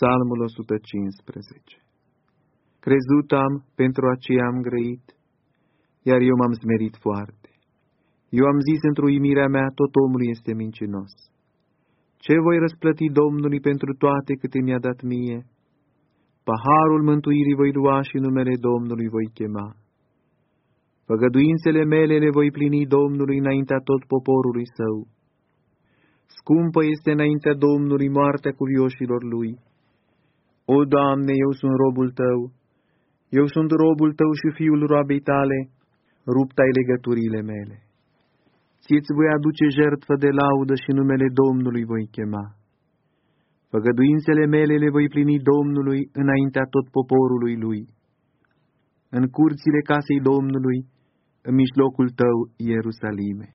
Psalmul 115 Crezut am, pentru aceea am grăit, iar eu m-am smerit foarte. Eu am zis într-o uimirea mea, tot omul este mincinos. Ce voi răsplăti Domnului pentru toate câte mi-a dat mie? Paharul mântuirii voi lua și numele Domnului voi chema. Făgăduințele mele le voi plini Domnului înaintea tot poporului său. Scumpă este înaintea Domnului moartea cuvioșilor lui. O, Doamne, eu sunt robul Tău, eu sunt robul Tău și fiul roabei Tale, ruptai legăturile mele. Ție-ți voi aduce jertfă de laudă și numele Domnului voi chema. Făgăduințele mele le voi plini Domnului înaintea tot poporului Lui. În curțile casei Domnului, în mijlocul Tău, Ierusalime.